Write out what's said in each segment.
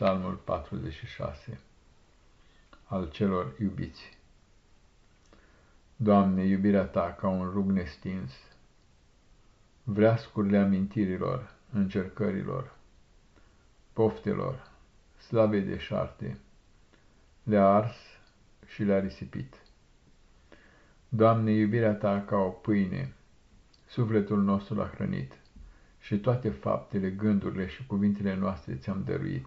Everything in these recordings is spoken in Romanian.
Psalmul 46 Al celor iubiți Doamne, iubirea Ta ca un rug nestins, Vreascurile amintirilor, încercărilor, Poftelor, slavei de șarte, Le-a ars și le-a risipit. Doamne, iubirea Ta ca o pâine, Sufletul nostru l-a hrănit, și toate faptele, gândurile și cuvintele noastre ți-am dăruit.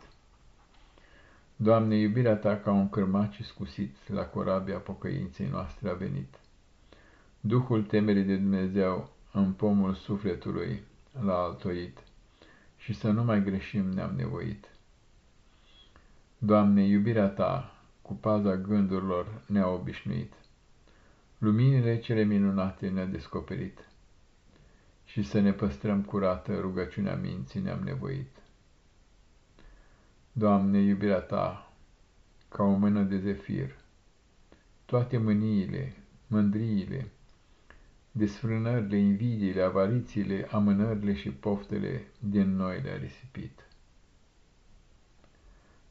Doamne, iubirea Ta ca un cârmaci scusit la corabia pocăinței noastre a venit. Duhul temerii de Dumnezeu în pomul sufletului l-a altoit și să nu mai greșim ne-am nevoit. Doamne, iubirea Ta cu paza gândurilor ne-a obișnuit. Luminile cele minunate ne-a descoperit și să ne păstrăm curată rugăciunea minții ne-am nevoit. Doamne, iubirea Ta, ca o mână de zefir, toate mâniile, mândriile, desfrânările, invidiile, avarițiile, amânările și poftele din noi le-a risipit.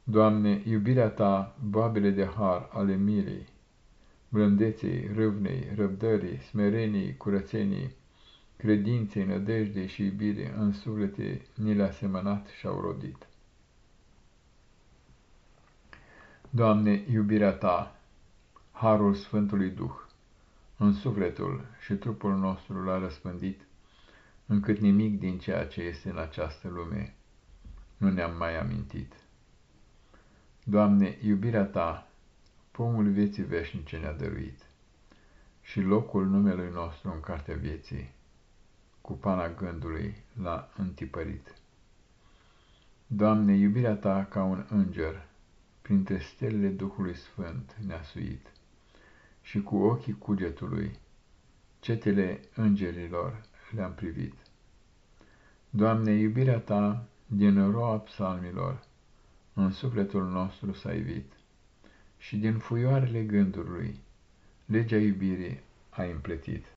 Doamne, iubirea Ta, babele de har ale mirei, blândeței, râvnei, răbdării, smereniei, curățeniei, credinței, nădejdei și iubire în suflete ni le-a semănat și au rodit. Doamne, iubirea Ta, harul Sfântului Duh, în sufletul și trupul nostru l-a răspândit, încât nimic din ceea ce este în această lume nu ne-am mai amintit. Doamne, iubirea Ta, pomul vieții veșnice ne-a dăruit și locul numelui nostru în cartea vieții cu pana gândului l-a întipărit. Doamne, iubirea Ta ca un înger, printre stelele Duhului Sfânt ne-a suit și cu ochii cugetului cetele îngerilor le-am privit. Doamne, iubirea Ta din roa psalmilor în sufletul nostru s-a ivit și din fuioarele gândului legea iubirii a împletit.